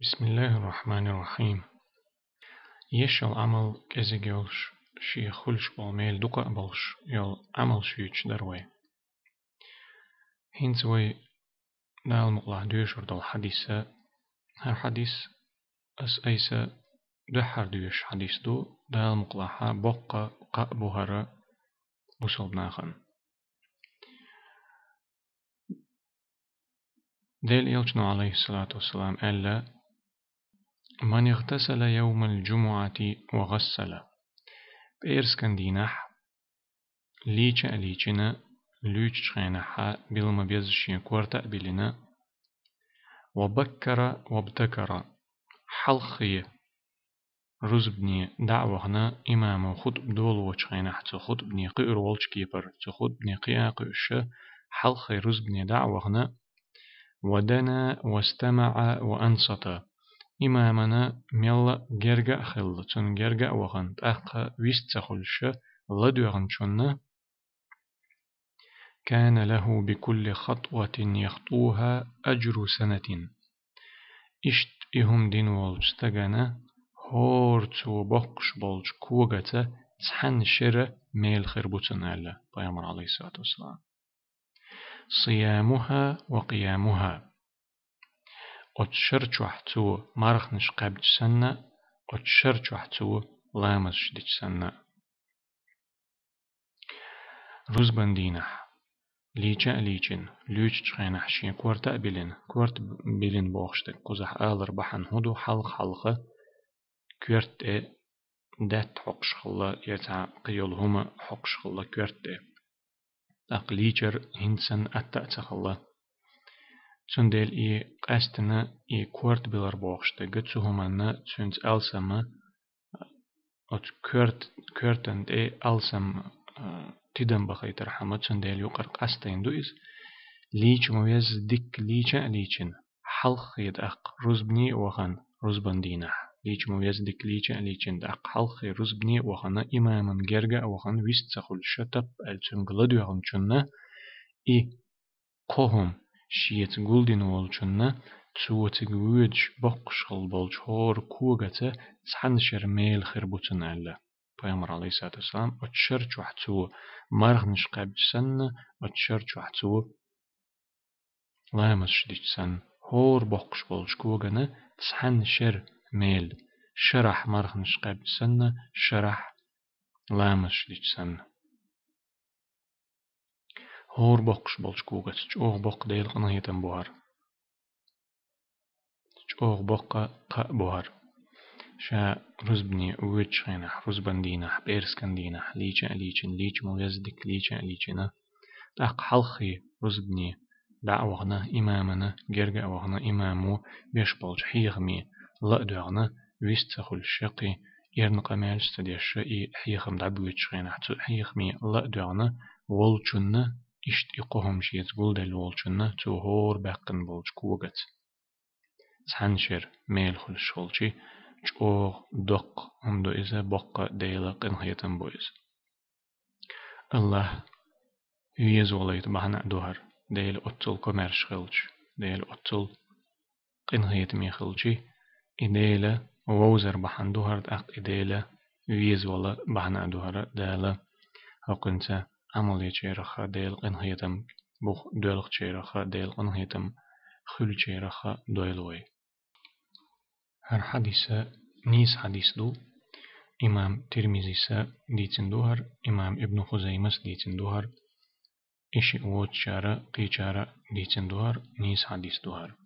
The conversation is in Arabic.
بسم الله الرحمن الرحيم يشل عمل كزي يولش شي خلش بالميل دقا بلش يول عمل شيش دروي هين سوي دال مقلع دوش ورد الحديثة هر حديث أس أيسا دحر دوش حديث دو دال مقلعها بقى قأبوهر بوصل بناخن ديل يلجنو عليه الصلاة والسلام ألا من اغتسل يوم الجمعة وغسل. كان دينح ليش أليشنا ليش خينحا بلما بيزشين كورتا بلنا وبكر وابتكر حلخي رزبني دعوهنا إمام خطب دول وشخينح تخطبني قئر والش كيبر تخطبني قيا قئش حلخي رزبني دعوهنا ودنا واستمع وأنصت إمامنا ميلا جرجع خل تون جرجع وغن تأخ ويست تخلش لدوغن شنا كان له بكل خطوة يخطوها أجر سنة إشت إهم دين والجستغنا هور تو بقش بولج كوغتا تحن شر ميل خربوتن ألا بيامر عليه الصلاة والسلام صيامها وقيامها أتشر چوحتو مرخنش قبج سنة أتشر چوحتو لامس شديج سنة روز بندينح ليجا ليجن لوج تشخينح شين كورتا بلين كورت بلين بوخشتك قزح آلر بحن هدو حلق حلقة كورت إيه دات حقش خلا يتع قيول هما حقش خلا كورت إيه أقليجر هنسن أتا تخلا تسندل إي قاستنا إي كورت بلر بوخشتا قتسو همانا تسند ألسما أت كورت كورتند إي ألسم تدم بخيت رحمة تسندل يقر قاستين دويس ليش مويز ديك ليشا ليشن حلق يد أق رزبني وخن رزبن دينه ليش مويز ديك ليشا ليشن دأق حلق رزبني وخن إماما جرجا وخن ويست سخل شتب ألتن يغن چنه. إي قهم شيت قولدين والجنة تسوتك ويج بقشغل بولج هور كوغتا تحنشر ميل خربوتن ألا. پیامبر علیه الصلاة والسلام اتشر چوحتو مرغنش قبج سن اتشر چوحتو لامس شديج سن. هور بقش بولج كوغنا تحنشر ميل شرح مرغنش قبج سن شرح لامس شديج سن. هور بقش بولش كوغت چوغ بق ديل قنا هيتن بوهر چوغ بق قا بوهر شا رزبني ويتش خينح رزبن دينح بيرسكن دينح ليچن ليچن ليچ مو يزدك ليچن ليچنا تاق حلخي رزبني دعوغنا إمامنا جرجع وغنا إمامو بيش بولش حيغمي لا دوغنا ويست خل الشقي يرن قمال استديش إي حيغم دعبويتش خينح حيغمي لا دوغنا ولچنا إشت إقوهم شيت قول دل والشنا تو هور بقن بولش كوغت سحنشر ميل خل شولشي چوغ دق هم دو إذا بقى ديلا قن هيتن بويز الله يز وليت بحنا دوهر ديل أتل كمرش خلش ديل أتل قن هيت مي خلشي إديلا ووزر بحن دوهر أق إديلا يز ولا بحنا دوهر دالا هقنسا عمل يشيرخا ديل قن هيتم بوخ دولخ شيرخا ديل قن هيتم خل شيرخا دويلوي هر حديثة نيس حديث دو إمام ترمزي سا ديتن دوهر إمام ابن خزيمس ديتن دوهر إشي أوت شارة قي شارة ديتن دوهر نيس حديث دوهر